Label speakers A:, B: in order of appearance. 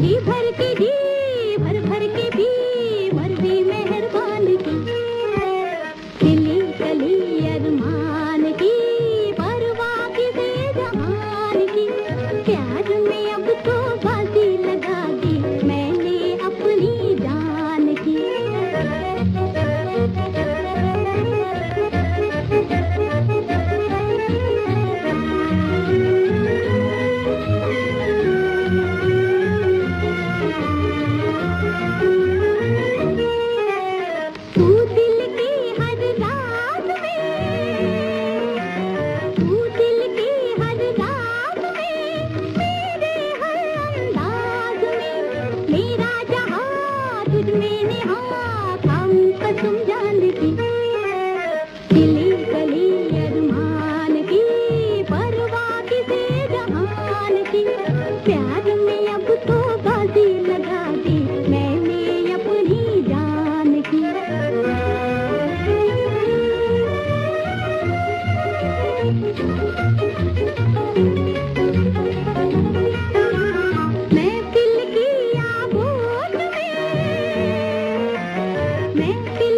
A: जी भर के जी कसम जान की मैं